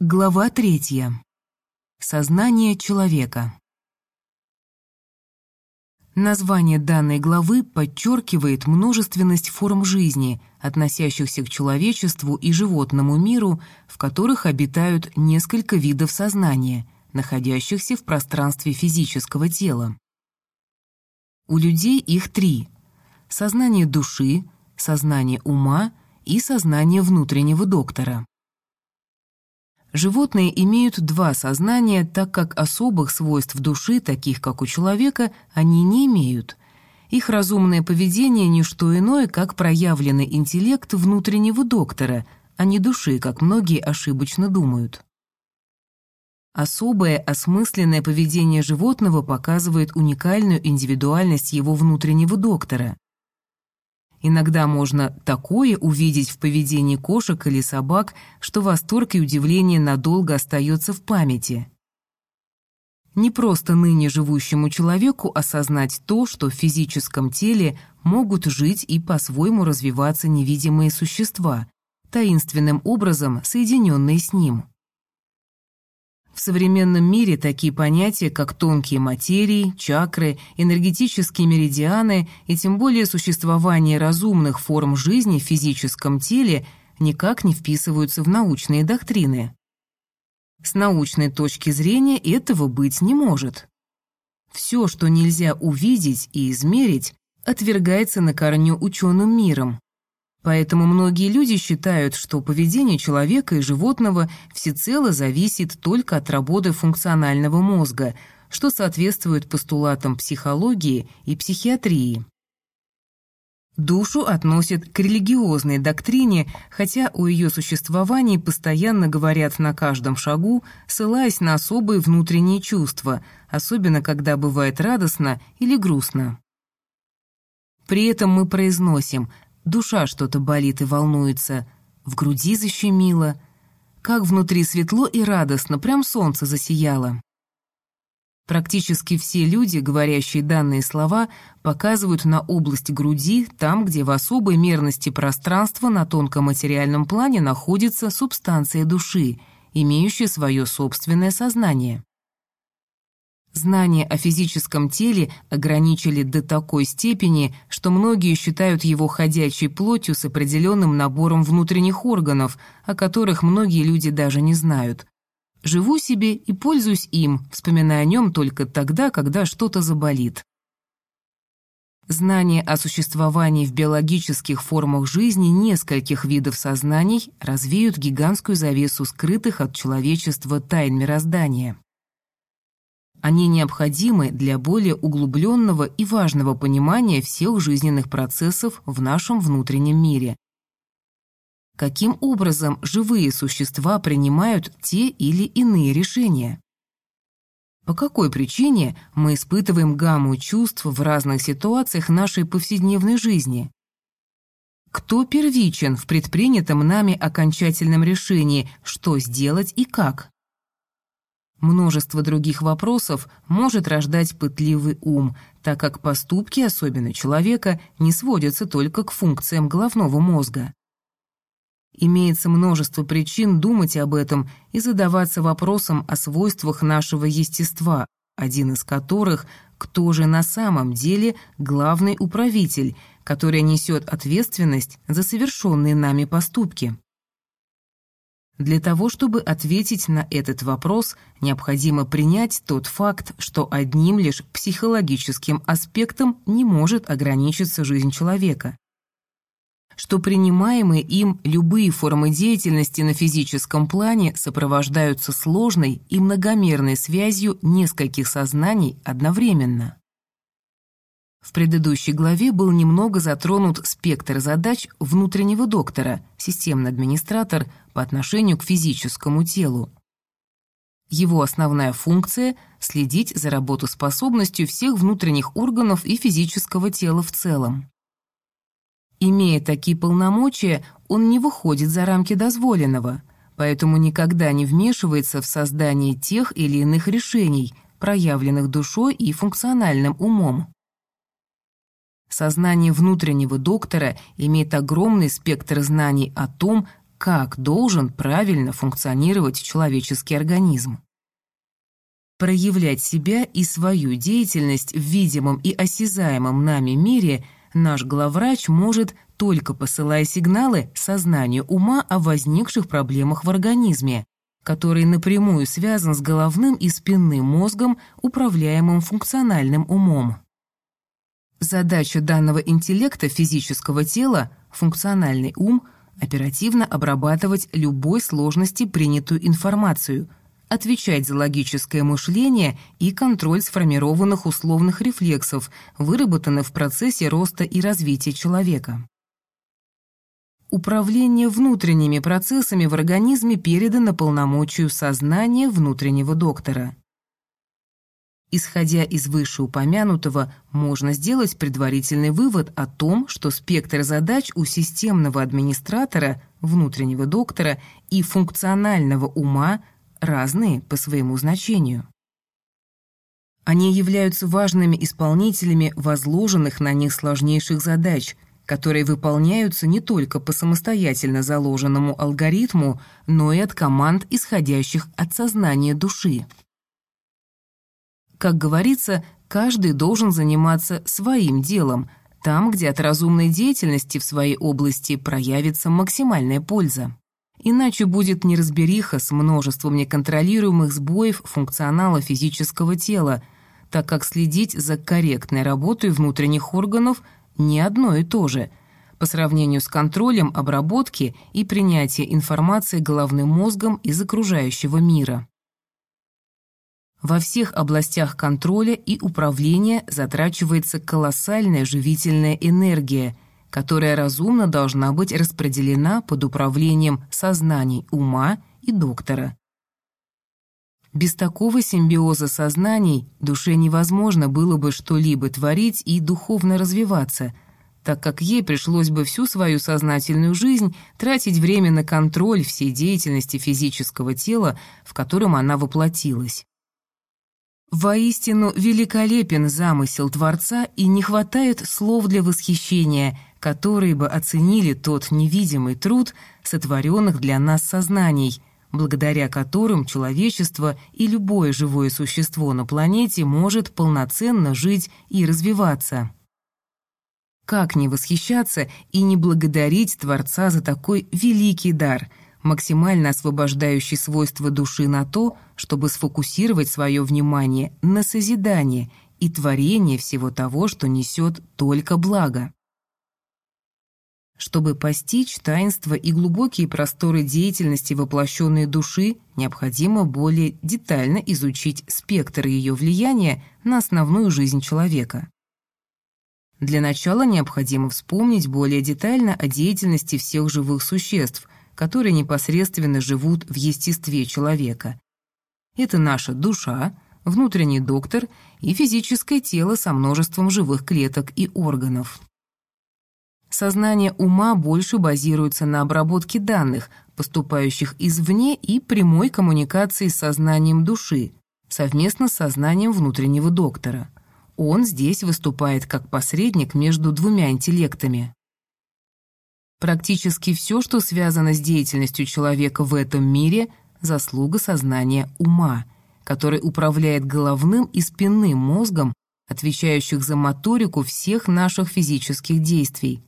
Глава третья. Сознание человека. Название данной главы подчеркивает множественность форм жизни, относящихся к человечеству и животному миру, в которых обитают несколько видов сознания, находящихся в пространстве физического тела. У людей их три – сознание души, сознание ума и сознание внутреннего доктора. Животные имеют два сознания, так как особых свойств души, таких как у человека, они не имеют. Их разумное поведение – не что иное, как проявленный интеллект внутреннего доктора, а не души, как многие ошибочно думают. Особое осмысленное поведение животного показывает уникальную индивидуальность его внутреннего доктора. Иногда можно такое увидеть в поведении кошек или собак, что восторг и удивление надолго остается в памяти. Не просто ныне живущему человеку осознать то, что в физическом теле могут жить и по-своему развиваться невидимые существа, таинственным образом соединенные с ним. В современном мире такие понятия, как тонкие материи, чакры, энергетические меридианы и тем более существование разумных форм жизни в физическом теле никак не вписываются в научные доктрины. С научной точки зрения этого быть не может. Все, что нельзя увидеть и измерить, отвергается на корню ученым миром, Поэтому многие люди считают, что поведение человека и животного всецело зависит только от работы функционального мозга, что соответствует постулатам психологии и психиатрии. Душу относят к религиозной доктрине, хотя о ее существовании постоянно говорят на каждом шагу, ссылаясь на особые внутренние чувства, особенно когда бывает радостно или грустно. При этом мы произносим Душа что-то болит и волнуется, в груди защемило. Как внутри светло и радостно, прям солнце засияло. Практически все люди, говорящие данные слова, показывают на область груди, там, где в особой мерности пространства на тонком материальном плане находится субстанция души, имеющая свое собственное сознание. Знания о физическом теле ограничили до такой степени, что многие считают его ходячей плотью с определенным набором внутренних органов, о которых многие люди даже не знают. Живу себе и пользуюсь им, вспоминая о нем только тогда, когда что-то заболит. Знание о существовании в биологических формах жизни нескольких видов сознаний развеют гигантскую завесу скрытых от человечества тайн мироздания. Они необходимы для более углубленного и важного понимания всех жизненных процессов в нашем внутреннем мире. Каким образом живые существа принимают те или иные решения? По какой причине мы испытываем гамму чувств в разных ситуациях нашей повседневной жизни? Кто первичен в предпринятом нами окончательном решении, что сделать и как? Множество других вопросов может рождать пытливый ум, так как поступки, особенно человека, не сводятся только к функциям головного мозга. Имеется множество причин думать об этом и задаваться вопросом о свойствах нашего естества, один из которых – кто же на самом деле главный управитель, который несет ответственность за совершенные нами поступки. Для того, чтобы ответить на этот вопрос, необходимо принять тот факт, что одним лишь психологическим аспектом не может ограничиться жизнь человека. Что принимаемые им любые формы деятельности на физическом плане сопровождаются сложной и многомерной связью нескольких сознаний одновременно. В предыдущей главе был немного затронут спектр задач внутреннего доктора, системный администратор, по отношению к физическому телу. Его основная функция – следить за работоспособностью всех внутренних органов и физического тела в целом. Имея такие полномочия, он не выходит за рамки дозволенного, поэтому никогда не вмешивается в создание тех или иных решений, проявленных душой и функциональным умом. Сознание внутреннего доктора имеет огромный спектр знаний о том, как должен правильно функционировать человеческий организм. Проявлять себя и свою деятельность в видимом и осязаемом нами мире наш главврач может, только посылая сигналы сознанию ума о возникших проблемах в организме, который напрямую связан с головным и спинным мозгом, управляемым функциональным умом. Задача данного интеллекта физического тела, функциональный ум, оперативно обрабатывать любой сложности принятую информацию, отвечать за логическое мышление и контроль сформированных условных рефлексов, выработанных в процессе роста и развития человека. Управление внутренними процессами в организме передано полномочию сознания внутреннего доктора. Исходя из вышеупомянутого, можно сделать предварительный вывод о том, что спектр задач у системного администратора, внутреннего доктора и функционального ума разные по своему значению. Они являются важными исполнителями возложенных на них сложнейших задач, которые выполняются не только по самостоятельно заложенному алгоритму, но и от команд, исходящих от сознания души. Как говорится, каждый должен заниматься своим делом, там, где от разумной деятельности в своей области проявится максимальная польза. Иначе будет неразбериха с множеством неконтролируемых сбоев функционала физического тела, так как следить за корректной работой внутренних органов – не одно и то же по сравнению с контролем обработки и принятия информации головным мозгом из окружающего мира. Во всех областях контроля и управления затрачивается колоссальная живительная энергия, которая разумно должна быть распределена под управлением сознаний ума и доктора. Без такого симбиоза сознаний душе невозможно было бы что-либо творить и духовно развиваться, так как ей пришлось бы всю свою сознательную жизнь тратить время на контроль всей деятельности физического тела, в котором она воплотилась. Воистину великолепен замысел Творца, и не хватает слов для восхищения, которые бы оценили тот невидимый труд сотворенных для нас сознаний — благодаря которым человечество и любое живое существо на планете может полноценно жить и развиваться. Как не восхищаться и не благодарить Творца за такой великий дар, максимально освобождающий свойства души на то, чтобы сфокусировать свое внимание на созидание и творение всего того, что несет только благо. Чтобы постичь таинство и глубокие просторы деятельности воплощенной души, необходимо более детально изучить спектр ее влияния на основную жизнь человека. Для начала необходимо вспомнить более детально о деятельности всех живых существ, которые непосредственно живут в естестве человека. Это наша душа, внутренний доктор и физическое тело со множеством живых клеток и органов. Сознание ума больше базируется на обработке данных, поступающих извне и прямой коммуникации с сознанием души, совместно с сознанием внутреннего доктора. Он здесь выступает как посредник между двумя интеллектами. Практически все, что связано с деятельностью человека в этом мире, заслуга сознания ума, который управляет головным и спинным мозгом, отвечающих за моторику всех наших физических действий,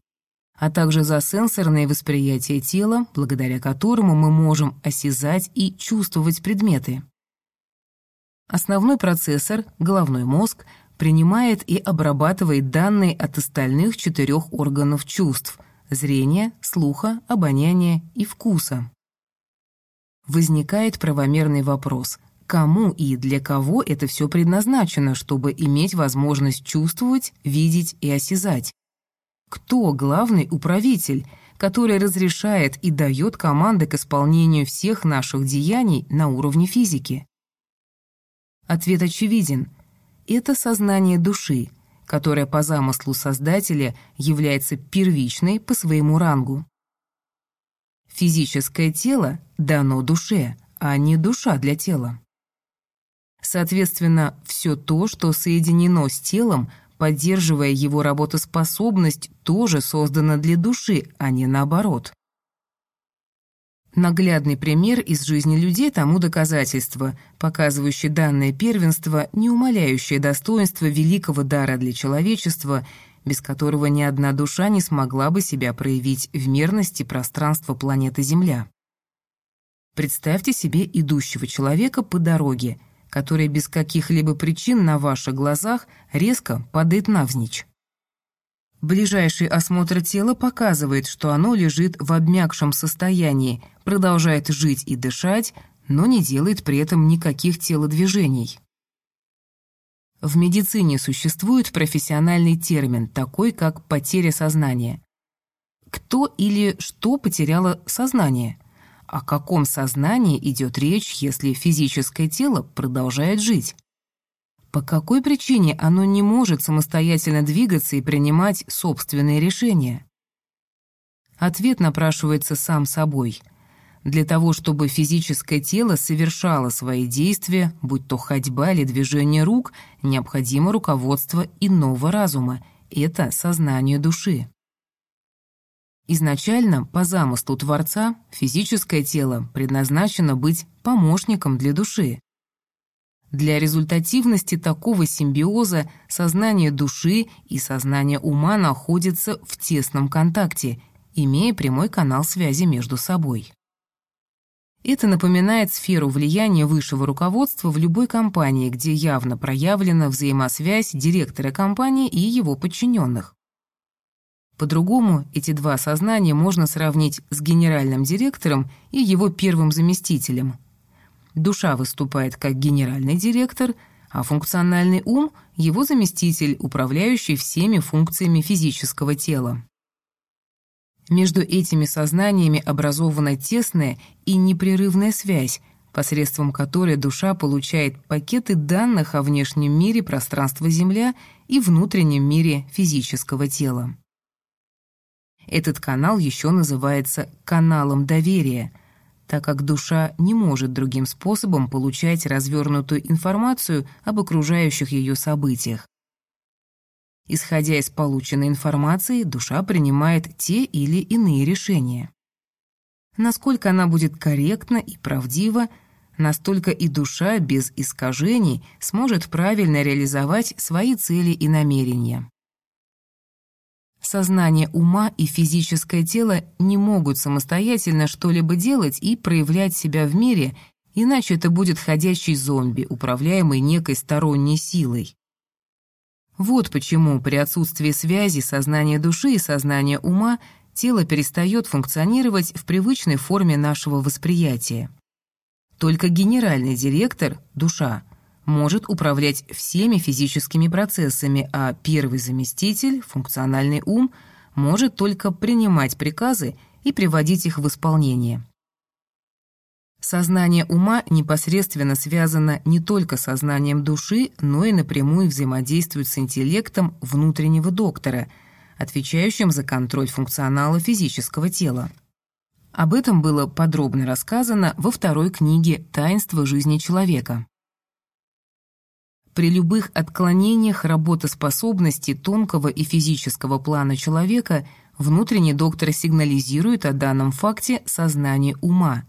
а также за сенсорное восприятие тела, благодаря которому мы можем осязать и чувствовать предметы. Основной процессор, головной мозг, принимает и обрабатывает данные от остальных четырех органов чувств – зрения, слуха, обоняния и вкуса. Возникает правомерный вопрос – кому и для кого это все предназначено, чтобы иметь возможность чувствовать, видеть и осязать? Кто главный управитель, который разрешает и дает команды к исполнению всех наших деяний на уровне физики? Ответ очевиден. Это сознание души, которое по замыслу Создателя является первичной по своему рангу. Физическое тело дано душе, а не душа для тела. Соответственно, все то, что соединено с телом, поддерживая его работоспособность, тоже создана для души, а не наоборот. Наглядный пример из жизни людей тому доказательство, показывающее данное первенство, не умаляющее достоинство великого дара для человечества, без которого ни одна душа не смогла бы себя проявить в мерности пространства планеты Земля. Представьте себе идущего человека по дороге, который без каких-либо причин на ваших глазах резко падает навзничь. Ближайший осмотр тела показывает, что оно лежит в обмякшем состоянии, продолжает жить и дышать, но не делает при этом никаких телодвижений. В медицине существует профессиональный термин, такой как потеря сознания. Кто или что потеряло сознание? О каком сознании идет речь, если физическое тело продолжает жить? По какой причине оно не может самостоятельно двигаться и принимать собственные решения? Ответ напрашивается сам собой. Для того, чтобы физическое тело совершало свои действия, будь то ходьба или движение рук, необходимо руководство иного разума — это сознание души. Изначально, по замыслу Творца, физическое тело предназначено быть помощником для души. Для результативности такого симбиоза сознание души и сознание ума находятся в тесном контакте, имея прямой канал связи между собой. Это напоминает сферу влияния высшего руководства в любой компании, где явно проявлена взаимосвязь директора компании и его подчиненных. По-другому эти два сознания можно сравнить с генеральным директором и его первым заместителем – Душа выступает как генеральный директор, а функциональный ум — его заместитель, управляющий всеми функциями физического тела. Между этими сознаниями образована тесная и непрерывная связь, посредством которой душа получает пакеты данных о внешнем мире пространства Земля и внутреннем мире физического тела. Этот канал еще называется каналом доверия — так как душа не может другим способом получать развернутую информацию об окружающих ее событиях. Исходя из полученной информации, душа принимает те или иные решения. Насколько она будет корректна и правдива, настолько и душа без искажений сможет правильно реализовать свои цели и намерения. Сознание ума и физическое тело не могут самостоятельно что-либо делать и проявлять себя в мире, иначе это будет ходячий зомби, управляемый некой сторонней силой. Вот почему при отсутствии связи сознания души и сознания ума тело перестает функционировать в привычной форме нашего восприятия. Только генеральный директор, душа, может управлять всеми физическими процессами, а первый заместитель, функциональный ум, может только принимать приказы и приводить их в исполнение. Сознание ума непосредственно связано не только с сознанием души, но и напрямую взаимодействует с интеллектом внутреннего доктора, отвечающим за контроль функционала физического тела. Об этом было подробно рассказано во второй книге «Таинство жизни человека». При любых отклонениях работоспособности тонкого и физического плана человека внутренний доктор сигнализирует о данном факте сознание ума.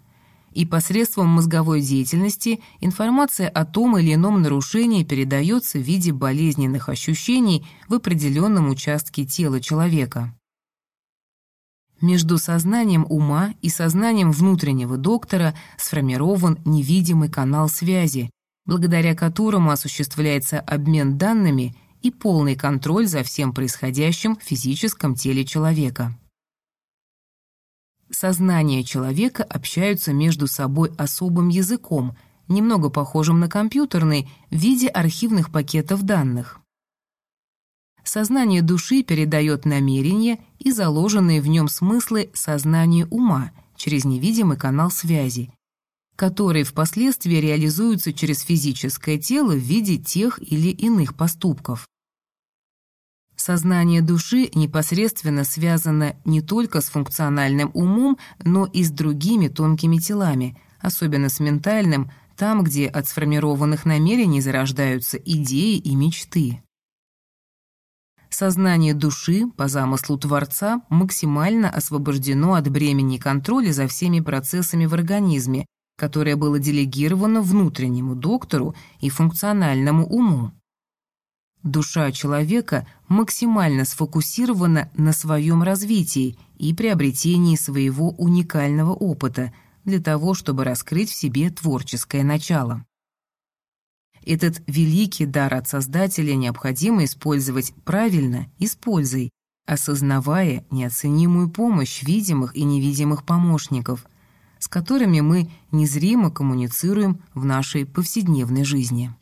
И посредством мозговой деятельности информация о том или ином нарушении передается в виде болезненных ощущений в определенном участке тела человека. Между сознанием ума и сознанием внутреннего доктора сформирован невидимый канал связи, благодаря которому осуществляется обмен данными и полный контроль за всем происходящим в физическом теле человека. Сознание человека общаются между собой особым языком, немного похожим на компьютерный, в виде архивных пакетов данных. Сознание души передает намерения и заложенные в нем смыслы сознанию ума через невидимый канал связи, которые впоследствии реализуются через физическое тело в виде тех или иных поступков. Сознание души непосредственно связано не только с функциональным умом, но и с другими тонкими телами, особенно с ментальным, там, где от сформированных намерений зарождаются идеи и мечты. Сознание души, по замыслу Творца, максимально освобождено от бремени контроля за всеми процессами в организме, которое было делегировано внутреннему доктору и функциональному уму. Душа человека максимально сфокусирована на своем развитии и приобретении своего уникального опыта для того, чтобы раскрыть в себе творческое начало. Этот великий дар от Создателя необходимо использовать правильно и с пользой, осознавая неоценимую помощь видимых и невидимых помощников, с которыми мы незримо коммуницируем в нашей повседневной жизни.